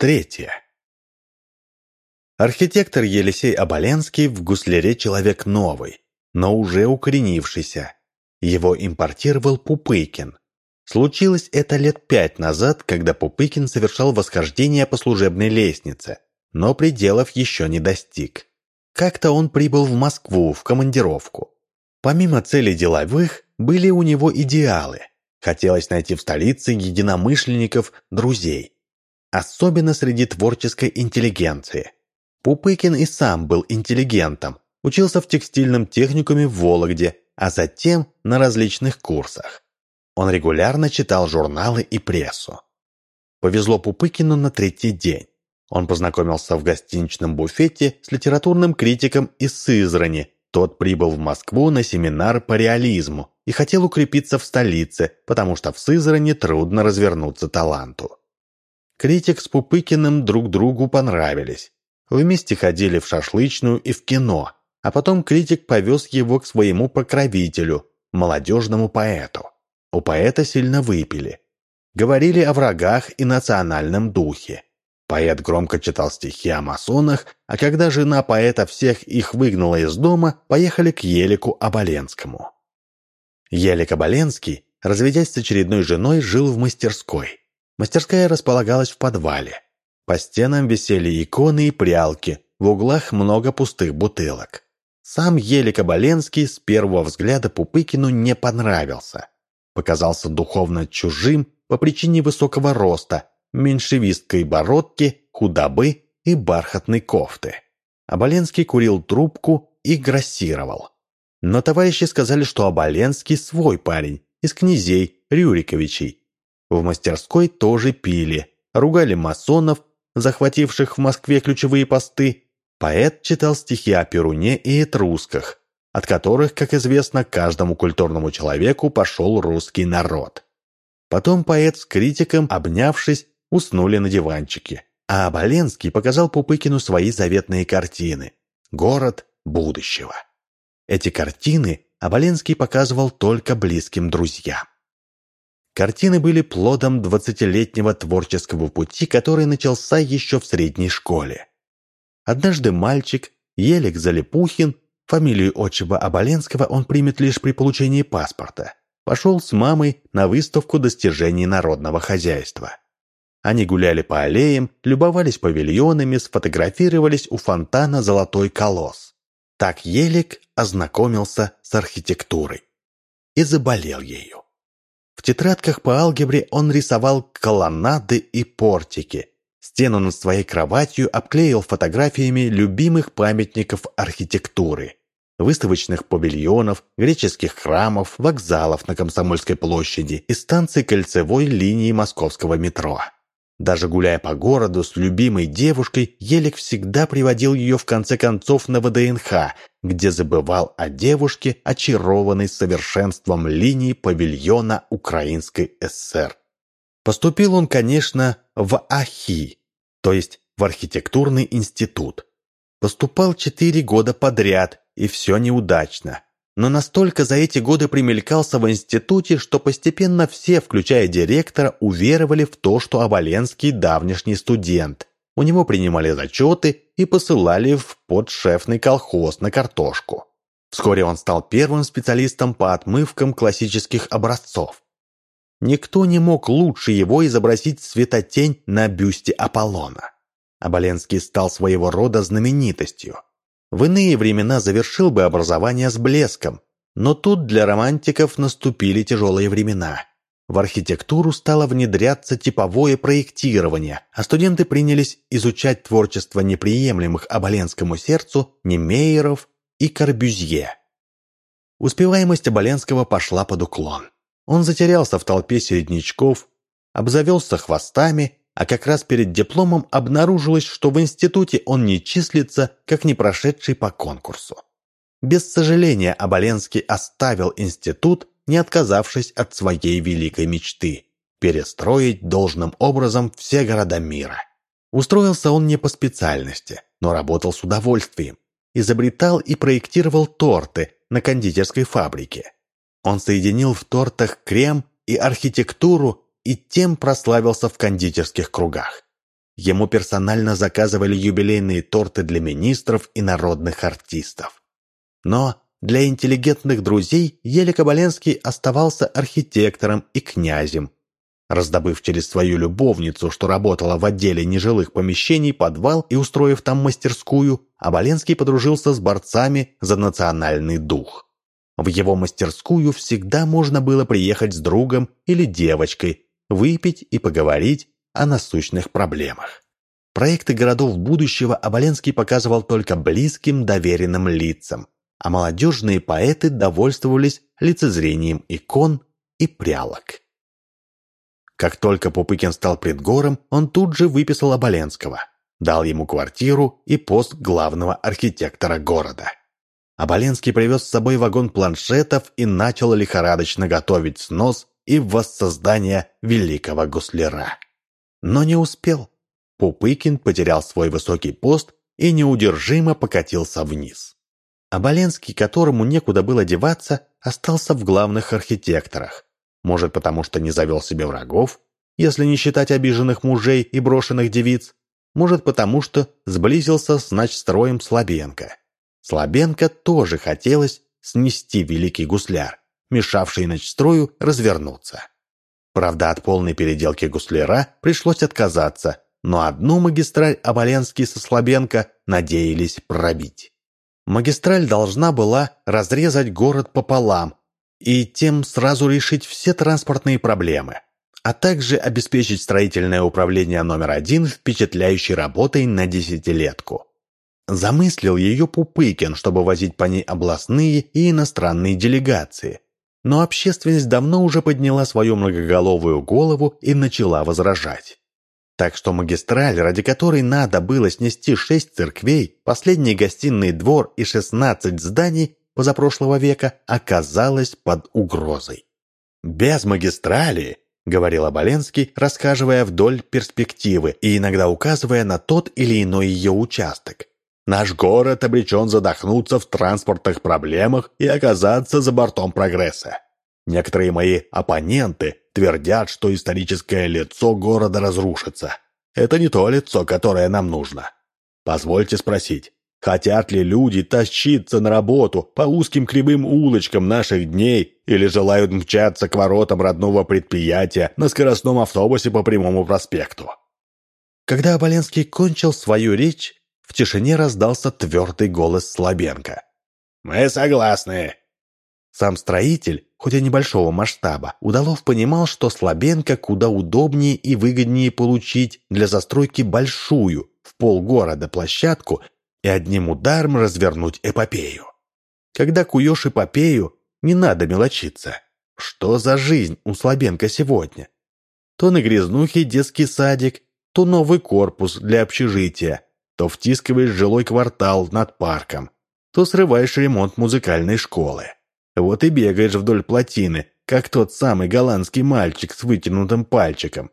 Третье. Архитектор Елисей Оболенский в Гусляре человек новый, но уже укоренившийся. Его импортировал Пупыкин. Случилось это лет пять назад, когда Пупыкин совершал восхождение по служебной лестнице, но пределов еще не достиг. Как-то он прибыл в Москву в командировку. Помимо целей деловых, были у него идеалы. Хотелось найти в столице единомышленников, друзей. Особенно среди творческой интеллигенции. Пупыкин и сам был интеллигентом, учился в текстильном техникуме в Вологде, а затем на различных курсах. Он регулярно читал журналы и прессу. Повезло Пупыкину на третий день. Он познакомился в гостиничном буфете с литературным критиком из Сызрани. Тот прибыл в Москву на семинар по реализму и хотел укрепиться в столице, потому что в Сызрани трудно развернуться таланту. Критик с Пупыкиным друг другу понравились. Вместе ходили в шашлычную и в кино, а потом критик повез его к своему покровителю, молодежному поэту. У поэта сильно выпили. Говорили о врагах и национальном духе. Поэт громко читал стихи о масонах, а когда жена поэта всех их выгнала из дома, поехали к Елику Оболенскому. Елик Оболенский, разведясь с очередной женой, жил в мастерской. Мастерская располагалась в подвале. По стенам висели иконы и прялки, в углах много пустых бутылок. Сам Елик Оболенский с первого взгляда Пупыкину не понравился. Показался духовно чужим по причине высокого роста, меньшевисткой бородки, худобы и бархатной кофты. Оболенский курил трубку и грассировал. Но товарищи сказали, что Оболенский свой парень, из князей Рюриковичей. В мастерской тоже пили, ругали масонов, захвативших в Москве ключевые посты, поэт читал стихи о Перуне и этрусках, от которых, как известно, каждому культурному человеку пошел русский народ. Потом поэт с критиком, обнявшись, уснули на диванчике, а Оболенский показал Пупыкину свои заветные картины «Город будущего». Эти картины Оболенский показывал только близким друзьям. Картины были плодом двадцатилетнего творческого пути, который начался еще в средней школе. Однажды мальчик, Елик Залипухин, фамилию отчима Оболенского он примет лишь при получении паспорта, пошел с мамой на выставку достижений народного хозяйства. Они гуляли по аллеям, любовались павильонами, сфотографировались у фонтана «Золотой колосс». Так Елик ознакомился с архитектурой и заболел ею. В тетрадках по алгебре он рисовал колоннады и портики. Стену над своей кроватью обклеил фотографиями любимых памятников архитектуры. Выставочных павильонов, греческих храмов, вокзалов на Комсомольской площади и станций кольцевой линии московского метро. Даже гуляя по городу с любимой девушкой, Елик всегда приводил ее в конце концов на ВДНХ, где забывал о девушке, очарованной совершенством линий павильона Украинской ССР. Поступил он, конечно, в АХИ, то есть в архитектурный институт. Поступал четыре года подряд, и все неудачно но настолько за эти годы примелькался в институте, что постепенно все, включая директора, уверовали в то, что Оболенский давнишний студент. У него принимали зачеты и посылали в подшефный колхоз на картошку. Вскоре он стал первым специалистом по отмывкам классических образцов. Никто не мог лучше его изобразить светотень на бюсте Аполлона. Оболенский стал своего рода знаменитостью. В иные времена завершил бы образование с блеском, но тут для романтиков наступили тяжелые времена. В архитектуру стало внедряться типовое проектирование, а студенты принялись изучать творчество неприемлемых Оболенскому сердцу Немейеров и Корбюзье. Успеваемость Оболенского пошла под уклон. Он затерялся в толпе середнячков, обзавелся хвостами а как раз перед дипломом обнаружилось, что в институте он не числится, как не прошедший по конкурсу. Без сожаления Оболенский оставил институт, не отказавшись от своей великой мечты – перестроить должным образом все города мира. Устроился он не по специальности, но работал с удовольствием. Изобретал и проектировал торты на кондитерской фабрике. Он соединил в тортах крем и архитектуру и тем прославился в кондитерских кругах. ему персонально заказывали юбилейные торты для министров и народных артистов. Но для интеллигентных друзей Елик Оболенский оставался архитектором и князем. Раздобыв через свою любовницу, что работала в отделе нежилых помещений, подвал и устроив там мастерскую, Оболенский подружился с борцами за национальный дух. В его мастерскую всегда можно было приехать с другом или девочкой, выпить и поговорить о насущных проблемах. Проекты городов будущего Оболенский показывал только близким доверенным лицам, а молодежные поэты довольствовались лицезрением икон и прялок. Как только Пупыкин стал предгором, он тут же выписал Оболенского, дал ему квартиру и пост главного архитектора города. Оболенский привез с собой вагон планшетов и начал лихорадочно готовить снос и воссоздание великого гусляра. Но не успел. Пупыкин потерял свой высокий пост и неудержимо покатился вниз. Оболенский, которому некуда было деваться, остался в главных архитекторах. Может, потому что не завел себе врагов, если не считать обиженных мужей и брошенных девиц. Может, потому что сблизился с начстроем Слабенко. Слабенко тоже хотелось снести великий гусляр, мешавший начстрою развернуться. Правда, от полной переделки гусляра пришлось отказаться, но одну магистраль Оболенский со Слабенко надеялись пробить. Магистраль должна была разрезать город пополам и тем сразу решить все транспортные проблемы, а также обеспечить строительное управление номер один впечатляющей работой на десятилетку. Замыслил ее Пупыкин, чтобы возить по ней областные и иностранные делегации. Но общественность давно уже подняла свою многоголовую голову и начала возражать. Так что магистраль, ради которой надо было снести шесть церквей, последний гостиный двор и шестнадцать зданий позапрошлого века, оказалась под угрозой. «Без магистрали», — говорил Оболенский, рассказывая вдоль перспективы и иногда указывая на тот или иной ее участок. «Наш город обречен задохнуться в транспортных проблемах и оказаться за бортом прогресса. Некоторые мои оппоненты твердят, что историческое лицо города разрушится. Это не то лицо, которое нам нужно. Позвольте спросить, хотят ли люди тащиться на работу по узким кривым улочкам наших дней или желают мчаться к воротам родного предприятия на скоростном автобусе по прямому проспекту? Когда Оболенский кончил свою речь, в тишине раздался твердый голос Слабенко. «Мы согласны. Сам строитель, хоть и небольшого масштаба, Удалов понимал, что Слабенко куда удобнее и выгоднее получить для застройки большую, в полгорода площадку и одним ударом развернуть эпопею. Когда куешь эпопею, не надо мелочиться. Что за жизнь у Слабенко сегодня? То на грязнухе детский садик, то новый корпус для общежития, то втискиваешь жилой квартал над парком, то срываешь ремонт музыкальной школы. Вот и бегаешь вдоль плотины, как тот самый голландский мальчик с вытянутым пальчиком.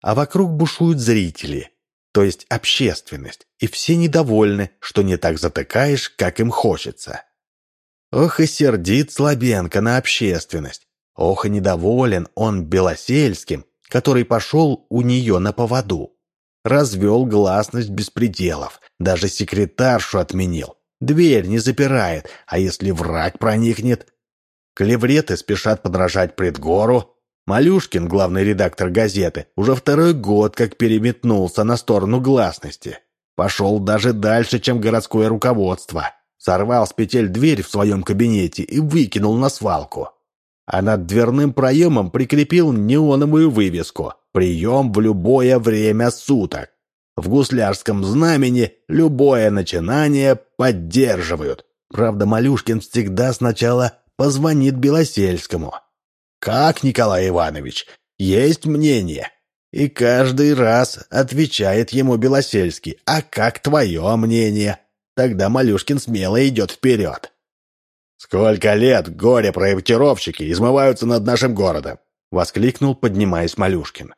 А вокруг бушуют зрители, то есть общественность, и все недовольны, что не так затыкаешь, как им хочется. Ох и сердит Слабенко на общественность. Ох и недоволен он Белосельским, который пошел у нее на поводу. Развел гласность беспределов, даже секретаршу отменил. Дверь не запирает, а если враг проникнет? Клевреты спешат подражать предгору. Малюшкин, главный редактор газеты, уже второй год как переметнулся на сторону гласности. Пошел даже дальше, чем городское руководство. Сорвал с петель дверь в своем кабинете и выкинул на свалку. А над дверным проемом прикрепил неоновую вывеску «Прием в любое время суток». В гуслярском знамени любое начинание поддерживают. Правда, Малюшкин всегда сначала позвонит Белосельскому. «Как, Николай Иванович, есть мнение?» И каждый раз отвечает ему Белосельский. «А как твое мнение?» Тогда Малюшкин смело идет вперед. «Сколько лет горе-проектировщики измываются над нашим городом!» — воскликнул, поднимаясь Малюшкин.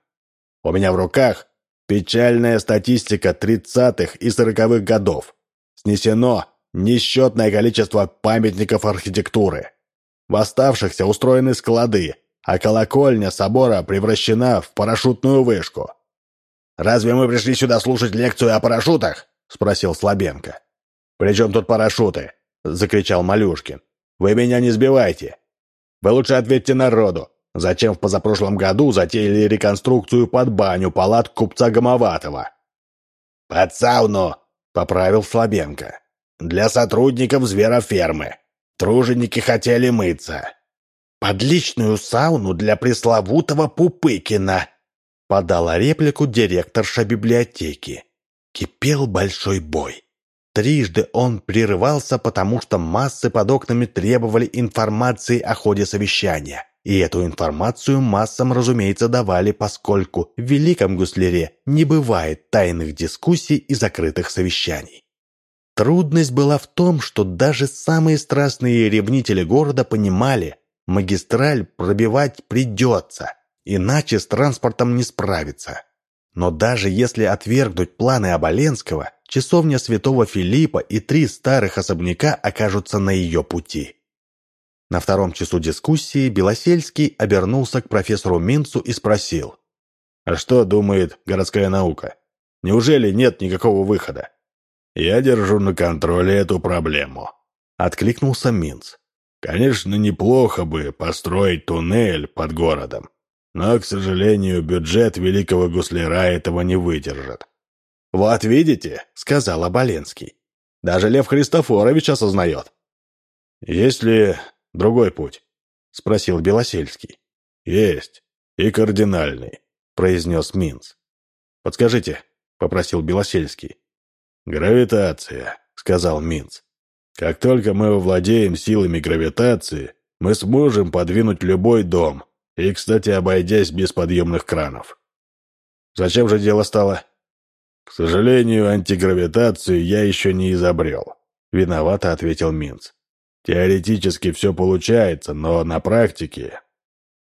«У меня в руках Печальная статистика 30-х и 40-х годов. Снесено несчетное количество памятников архитектуры. В оставшихся устроены склады, а колокольня собора превращена в парашютную вышку. разве мы пришли сюда слушать лекцию о парашютах?» — спросил Слабенко. «При чем тут парашюты?» — закричал Малюшкин. «Вы меня не сбивайте. Вы лучше ответьте народу, зачем в позапрошлом году затеяли реконструкцию под баню палат купца Гомоватова?» «Под сауну!» — поправил Слабенко. «Для сотрудников зверофермы. Труженики хотели мыться». «Под личную сауну для пресловутого Пупыкина!» — подала реплику директорша библиотеки. Кипел большой бой. Трижды он прерывался, потому что массы под окнами требовали информации о ходе совещания. И эту информацию массам, разумеется, давали, поскольку в Великом Гусляре не бывает тайных дискуссий и закрытых совещаний. Трудность была в том, что даже самые страстные ревнители города понимали, магистраль пробивать придется, иначе с транспортом не справиться. Но даже если отвергнуть планы Оболенского, часовня святого Филиппа и три старых особняка окажутся на ее пути. На втором часу дискуссии Белосельский обернулся к профессору Минцу и спросил. «А что думает городская наука? Неужели нет никакого выхода?» «Я держу на контроле эту проблему», — откликнулся Минц. «Конечно, неплохо бы построить туннель под городом, но, к сожалению, бюджет великого гусляра этого не выдержит. «Вот видите», — сказал Оболенский. «Даже Лев Христофорович осознает». «Есть ли другой путь?» — спросил Белосельский. «Есть. И кардинальный», — произнес Минц. «Подскажите», — попросил Белосельский. «Гравитация», — сказал Минц. «Как только мы овладеем силами гравитации, мы сможем подвинуть любой дом, и, кстати, обойдясь без подъемных кранов». «Зачем же дело стало?» «К сожалению, антигравитацию я еще не изобрел», — виновато ответил Минц. «Теоретически все получается, но на практике...»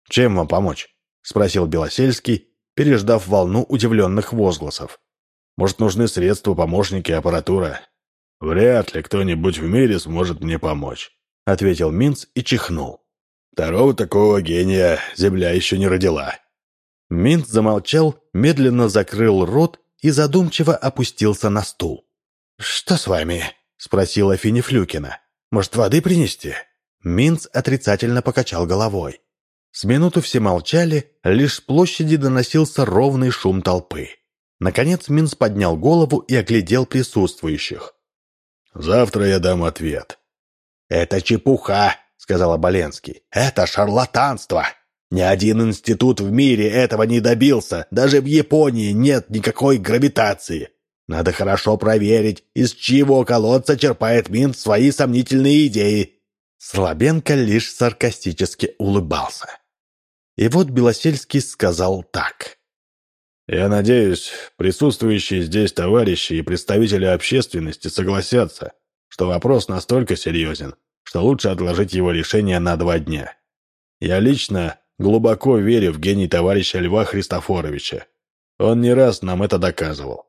«Чем вам помочь?» — спросил Белосельский, переждав волну удивленных возгласов. «Может, нужны средства, помощники, аппаратура?» «Вряд ли кто-нибудь в мире сможет мне помочь», — ответил Минц и чихнул. «Второго такого гения Земля еще не родила». Минц замолчал, медленно закрыл рот и задумчиво опустился на стул. «Что с вами?» — спросила Финифлюкина. «Может, воды принести?» Минц отрицательно покачал головой. С минуту все молчали, лишь с площади доносился ровный шум толпы. Наконец Минц поднял голову и оглядел присутствующих. «Завтра я дам ответ». «Это чепуха», — сказал Оболенский. «Это шарлатанство. Ни один институт в мире этого не добился. Даже в Японии нет никакой гравитации. Надо хорошо проверить, из чего колодца черпает Минт свои сомнительные идеи. Слабенко лишь саркастически улыбался. И вот Белосельский сказал так. «Я надеюсь, присутствующие здесь товарищи и представители общественности согласятся, что вопрос настолько серьезен, что лучше отложить его решение на два дня. Я лично глубоко верю в гений товарища Льва Христофоровича. Он не раз нам это доказывал.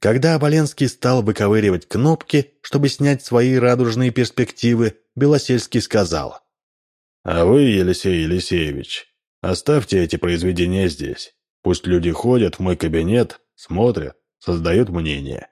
Когда Оболенский стал выковыривать кнопки, чтобы снять свои радужные перспективы, Белосельский сказал. «А вы, Елисей Елисеевич, оставьте эти произведения здесь. Пусть люди ходят в мой кабинет, смотрят, создают мнение.